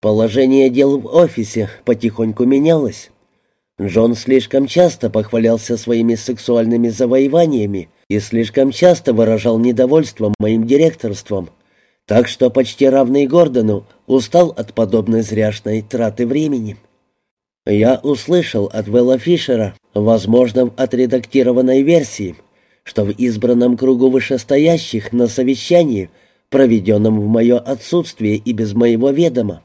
Положение дел в офисе потихоньку менялось. Джон слишком часто похвалялся своими сексуальными завоеваниями и слишком часто выражал недовольство моим директорством, так что почти равный Гордону устал от подобной зряшной траты времени. Я услышал от Вэлла Фишера, возможно, в отредактированной версии, что в избранном кругу вышестоящих на совещании, проведенном в мое отсутствие и без моего ведома,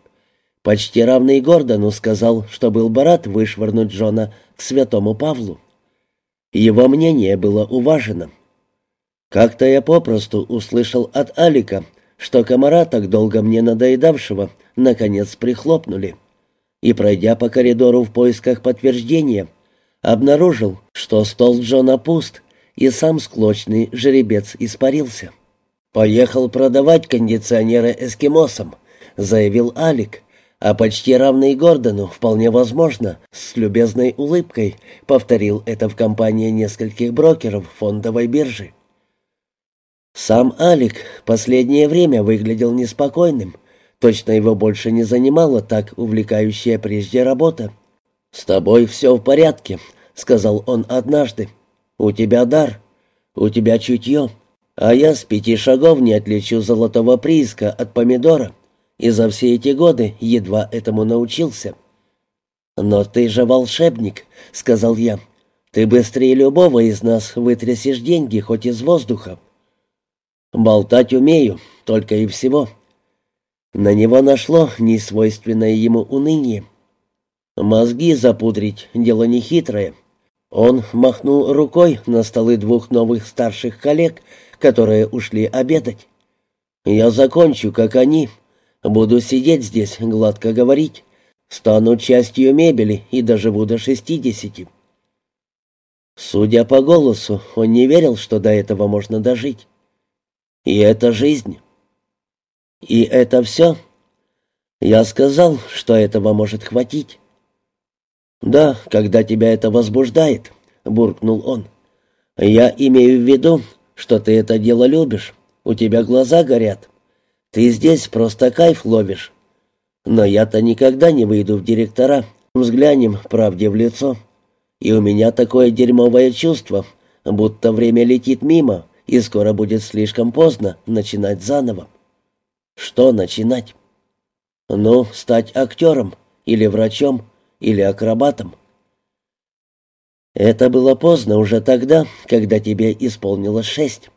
Почти равный Гордону сказал, что был бы рад вышвырнуть Джона к святому Павлу. Его мнение было уважено. Как-то я попросту услышал от Алика, что комара, так долго мне надоедавшего, наконец прихлопнули. И, пройдя по коридору в поисках подтверждения, обнаружил, что стол Джона пуст, и сам склочный жеребец испарился. «Поехал продавать кондиционеры эскимосам», — заявил Алик, а почти равный Гордону, вполне возможно, с любезной улыбкой повторил это в компании нескольких брокеров фондовой биржи. Сам Алик последнее время выглядел неспокойным. Точно его больше не занимала так увлекающая прежде работа. «С тобой все в порядке», — сказал он однажды. «У тебя дар, у тебя чутье, а я с пяти шагов не отличу золотого прииска от помидора и за все эти годы едва этому научился. «Но ты же волшебник», — сказал я. «Ты быстрее любого из нас вытрясешь деньги хоть из воздуха». «Болтать умею, только и всего». На него нашло несвойственное ему уныние. «Мозги запудрить — дело нехитрое». Он махнул рукой на столы двух новых старших коллег, которые ушли обедать. «Я закончу, как они, Буду сидеть здесь, гладко говорить. Стану частью мебели и доживу до шестидесяти. Судя по голосу, он не верил, что до этого можно дожить. И это жизнь. И это все. Я сказал, что этого может хватить. «Да, когда тебя это возбуждает», — буркнул он. «Я имею в виду, что ты это дело любишь. У тебя глаза горят». Ты здесь просто кайф ловишь. Но я-то никогда не выйду в директора. Взглянем правде в лицо. И у меня такое дерьмовое чувство, будто время летит мимо, и скоро будет слишком поздно начинать заново. Что начинать? Ну, стать актером, или врачом, или акробатом. Это было поздно уже тогда, когда тебе исполнилось шесть.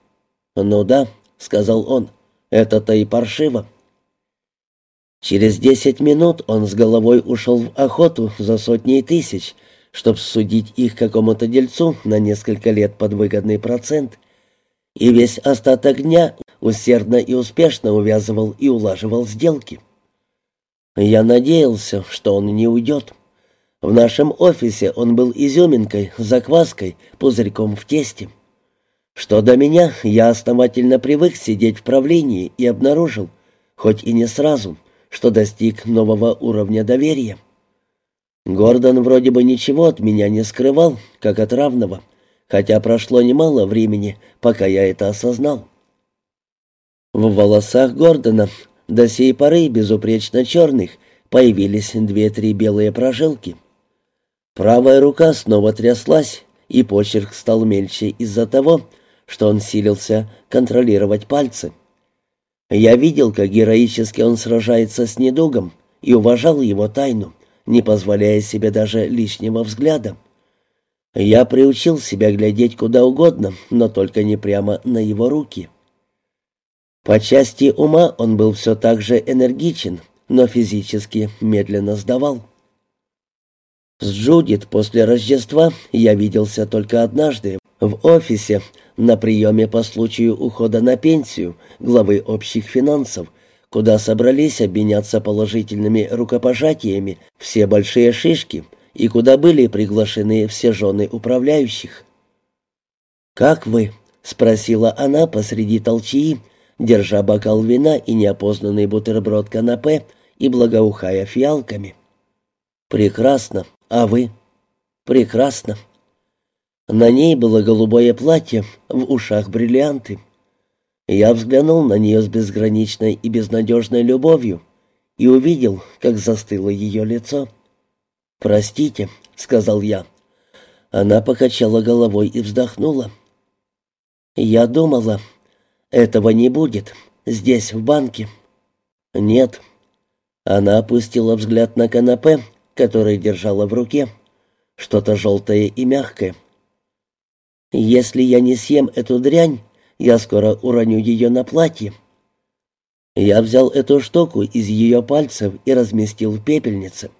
Ну да, сказал он, это-то и паршиво. Через десять минут он с головой ушел в охоту за сотней тысяч, чтобы судить их какому-то дельцу на несколько лет под выгодный процент, и весь остаток дня усердно и успешно увязывал и улаживал сделки. Я надеялся, что он не уйдет. В нашем офисе он был изюминкой, закваской, пузырьком в тесте. Что до меня, я основательно привык сидеть в правлении и обнаружил, хоть и не сразу, что достиг нового уровня доверия. Гордон вроде бы ничего от меня не скрывал, как от равного, хотя прошло немало времени, пока я это осознал. В волосах Гордона до сей поры безупречно черных появились две-три белые прожилки. Правая рука снова тряслась, и почерк стал мельче из-за того, что он силился контролировать пальцы. Я видел, как героически он сражается с недугом, и уважал его тайну, не позволяя себе даже лишнего взгляда. Я приучил себя глядеть куда угодно, но только не прямо на его руки. По части ума он был все так же энергичен, но физически медленно сдавал. С Джудит после Рождества я виделся только однажды в офисе на приеме по случаю ухода на пенсию главы общих финансов, куда собрались обменяться положительными рукопожатиями все большие шишки и куда были приглашены все жены управляющих. «Как вы?» — спросила она посреди толчии, держа бокал вина и неопознанный бутерброд канапе и благоухая фиалками. «Прекрасно. А вы?» «Прекрасно». На ней было голубое платье, в ушах бриллианты. Я взглянул на нее с безграничной и безнадежной любовью и увидел, как застыло ее лицо. «Простите», — сказал я. Она покачала головой и вздохнула. «Я думала, этого не будет, здесь, в банке». «Нет». Она опустила взгляд на канапе, который держала в руке. Что-то желтое и мягкое. «Если я не съем эту дрянь, я скоро уроню ее на платье». Я взял эту штуку из ее пальцев и разместил в пепельнице.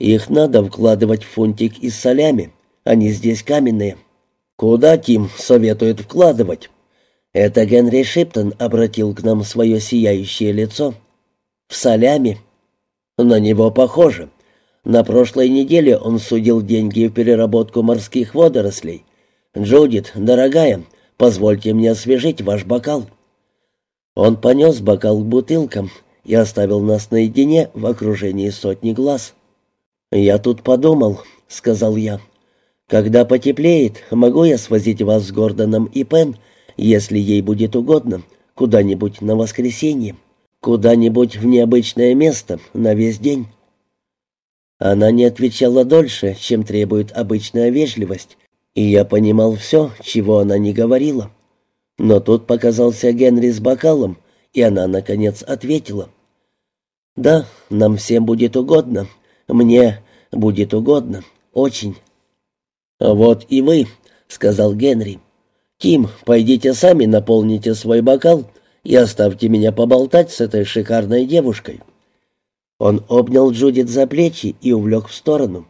Их надо вкладывать в фунтик из солями, они здесь каменные. Куда Тим советует вкладывать? Это Генри Шиптон обратил к нам свое сияющее лицо. В солями. На него похоже. На прошлой неделе он судил деньги в переработку морских водорослей. «Джудит, дорогая, позвольте мне освежить ваш бокал». Он понес бокал к бутылкам и оставил нас наедине в окружении сотни глаз. «Я тут подумал», — сказал я. «Когда потеплеет, могу я свозить вас с Гордоном и Пен, если ей будет угодно, куда-нибудь на воскресенье, куда-нибудь в необычное место на весь день». Она не отвечала дольше, чем требует обычная вежливость, и я понимал все, чего она не говорила. Но тут показался Генри с бокалом, и она, наконец, ответила. «Да, нам всем будет угодно. Мне будет угодно. Очень». «Вот и вы», — сказал Генри. «Ким, пойдите сами наполните свой бокал и оставьте меня поболтать с этой шикарной девушкой». Он обнял Джудит за плечи и увлек в сторону.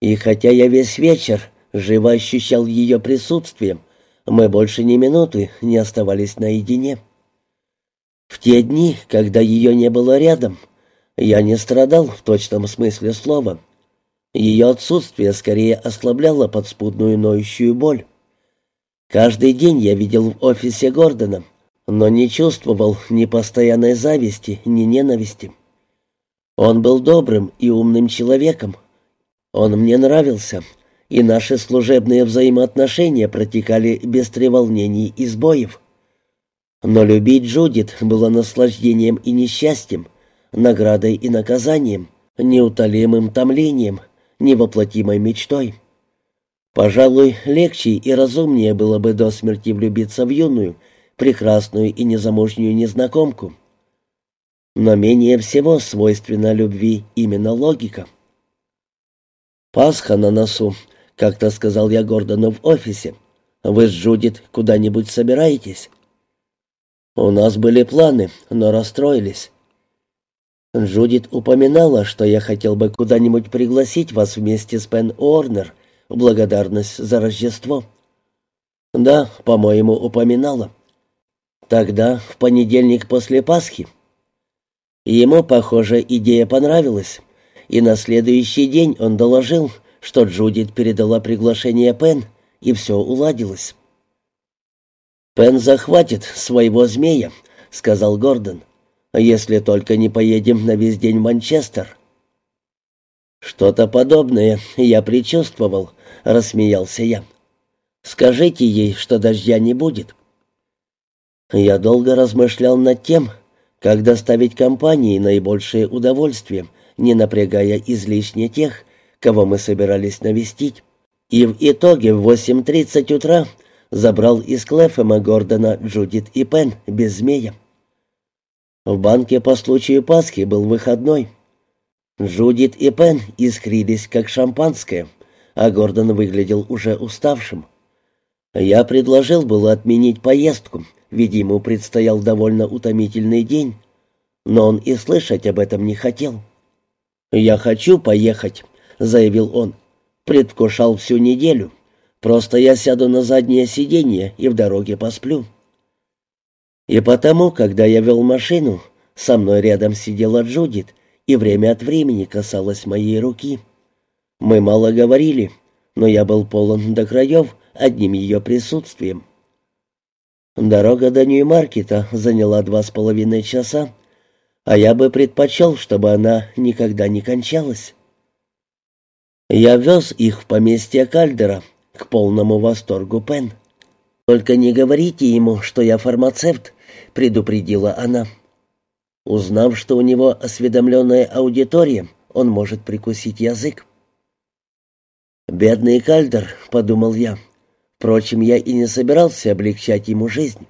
И хотя я весь вечер живо ощущал ее присутствие, мы больше ни минуты не оставались наедине. В те дни, когда ее не было рядом, я не страдал в точном смысле слова. Ее отсутствие скорее ослабляло подспудную ноющую боль. Каждый день я видел в офисе Гордона, но не чувствовал ни постоянной зависти, ни ненависти. Он был добрым и умным человеком. Он мне нравился, и наши служебные взаимоотношения протекали без треволнений и сбоев. Но любить Джудит было наслаждением и несчастьем, наградой и наказанием, неутолимым томлением, невоплотимой мечтой. Пожалуй, легче и разумнее было бы до смерти влюбиться в юную, прекрасную и незамужнюю незнакомку. Но менее всего свойственна любви именно логика. Пасха на носу, как-то сказал я Гордону в офисе. «Вы с Джудит куда-нибудь собираетесь?» «У нас были планы, но расстроились». Джудит упоминала, что я хотел бы куда-нибудь пригласить вас вместе с Пен Уорнер в благодарность за Рождество. Да, по-моему, упоминала. Тогда, в понедельник после Пасхи. Ему, похоже, идея понравилась, и на следующий день он доложил, что Джудит передала приглашение Пен, и все уладилось. «Пен захватит своего змея», — сказал Гордон, «если только не поедем на весь день в Манчестер». «Что-то подобное я предчувствовал», — рассмеялся я. «Скажите ей, что дождя не будет». Я долго размышлял над тем, как доставить компании наибольшее удовольствие, не напрягая излишне тех, кого мы собирались навестить, и в итоге в 8.30 утра забрал из Клэфема Гордона Джудит и Пен без змея. В банке по случаю Пасхи был выходной. Джудит и Пен искрились, как шампанское, а Гордон выглядел уже уставшим. Я предложил было отменить поездку, ведь ему предстоял довольно утомительный день, но он и слышать об этом не хотел. «Я хочу поехать», — заявил он. «Предвкушал всю неделю. Просто я сяду на заднее сиденье и в дороге посплю». И потому, когда я вел машину, со мной рядом сидела Джудит и время от времени касалась моей руки. Мы мало говорили, но я был полон до краев одним ее присутствием. Дорога до Нью-Маркета заняла два с половиной часа, а я бы предпочел, чтобы она никогда не кончалась. Я вез их в поместье Кальдера, к полному восторгу Пен. «Только не говорите ему, что я фармацевт», — предупредила она. Узнав, что у него осведомленная аудитория, он может прикусить язык. «Бедный Кальдер», — подумал я. Впрочем, я и не собирался облегчать ему жизнь.